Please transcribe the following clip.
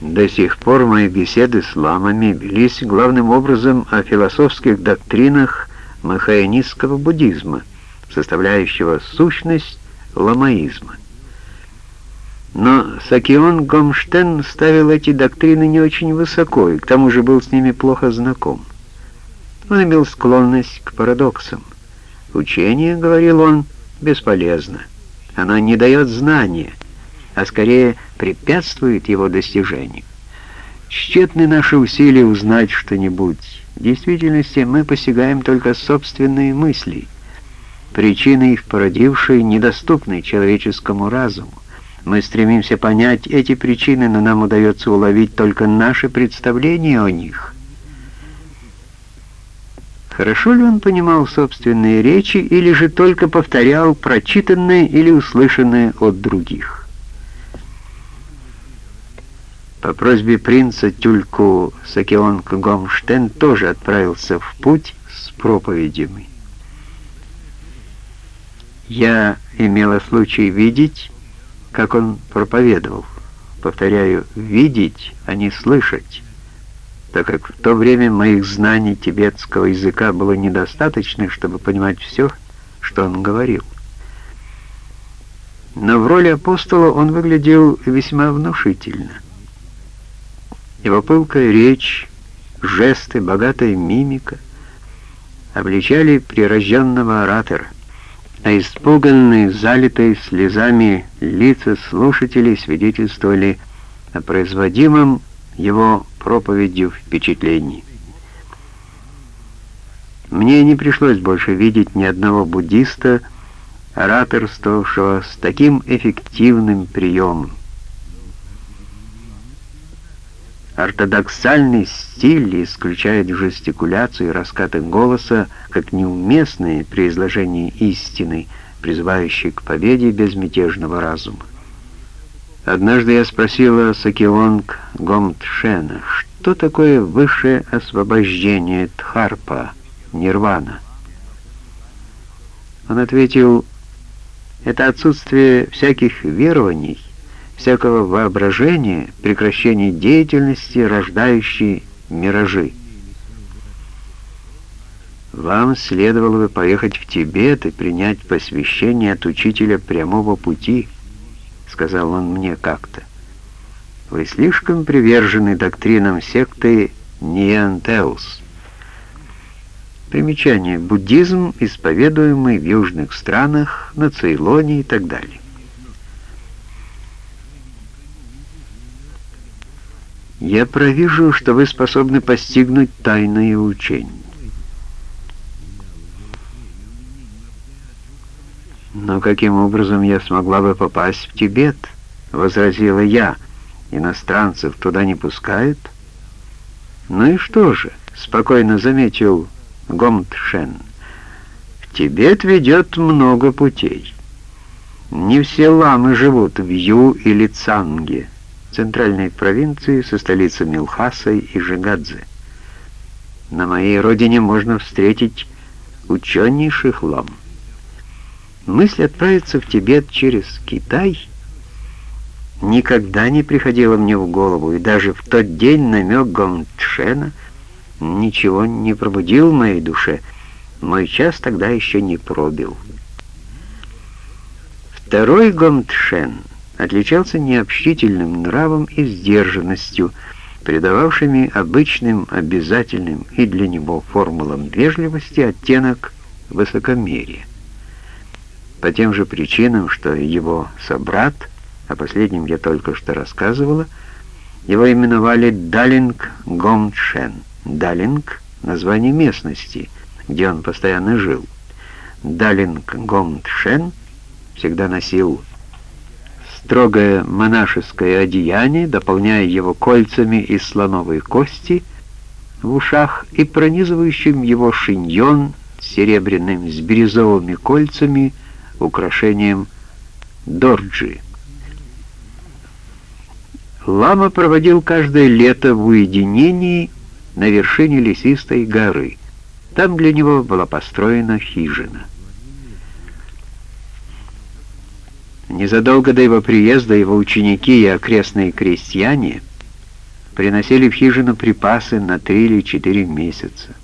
До сих пор мои беседы с ламами велись главным образом о философских доктринах махаянистского буддизма, составляющего сущность ламаизма. Но Сакион Гомштен ставил эти доктрины не очень высоко и к тому же был с ними плохо знаком. Он имел склонность к парадоксам. Учение, говорил он, бесполезно. Оно не дает знания, а скорее препятствует его достижению. Тщетны наши усилия узнать что-нибудь. В действительности мы посягаем только собственные мысли, причины их породившие, недоступны человеческому разуму. Мы стремимся понять эти причины, но нам удается уловить только наше представление о них. Хорошо ли он понимал собственные речи или же только повторял прочитанное или услышанное от других? По просьбе принца Тюльку Сакионг Гомштен тоже отправился в путь с проповедями. Я имела случай видеть, как он проповедовал. Повторяю, видеть, а не слышать так как в то время моих знаний тибетского языка было недостаточно, чтобы понимать все, что он говорил. Но в роли апостола он выглядел весьма внушительно. Его пылкая речь, жесты, богатая мимика обличали прирожденного оратора, а испуганные, залитые слезами лица слушателей свидетельствовали о производимом его проповедью впечатлений. Мне не пришлось больше видеть ни одного буддиста, ораторствовавшего с таким эффективным приемом. Ортодоксальный стиль исключает жестикуляцию и раскаты голоса как неуместные при изложении истины, призывающей к победе безмятежного разума. Однажды я спросила Сакионг Гомтшена, что такое высшее освобождение Дхарпа, нирвана. Он ответил, это отсутствие всяких верований, всякого воображения, прекращение деятельности, рождающей миражи. Вам следовало бы поехать в Тибет и принять посвящение от учителя прямого пути — сказал он мне как-то. Вы слишком привержены доктринам секты Ниантеус. Примечание. Буддизм, исповедуемый в южных странах, на Цейлоне и так далее. Я провижу, что вы способны постигнуть тайное учение. «Но каким образом я смогла бы попасть в Тибет?» — возразила я. «Иностранцев туда не пускают?» «Ну и что же?» — спокойно заметил Гомтшен. «В Тибет ведет много путей. Не все ламы живут в Ю или Цанге, центральной провинции со столицами Лхасой и Жигадзе. На моей родине можно встретить ученейших лам». Мысль отправиться в Тибет через Китай никогда не приходила мне в голову, и даже в тот день намек Гомтшена ничего не пробудил в моей душе. Мой час тогда еще не пробил. Второй Гомтшен отличался необщительным нравом и сдержанностью, придававшими обычным, обязательным и для него формулам вежливости оттенок высокомерия по тем же причинам, что его собрат, о последнем я только что рассказывала, его именовали Далинг Гомчен. Далинг — название местности, где он постоянно жил. Далинг Гомчен всегда носил строгое монашеское одеяние, дополняя его кольцами из слоновой кости в ушах и пронизывающим его шиньон серебряным с бирюзовыми кольцами — украшением дорджи. Лама проводил каждое лето в уединении на вершине лесистой горы. Там для него была построена хижина. Незадолго до его приезда его ученики и окрестные крестьяне приносили в хижину припасы на три или четыре месяца.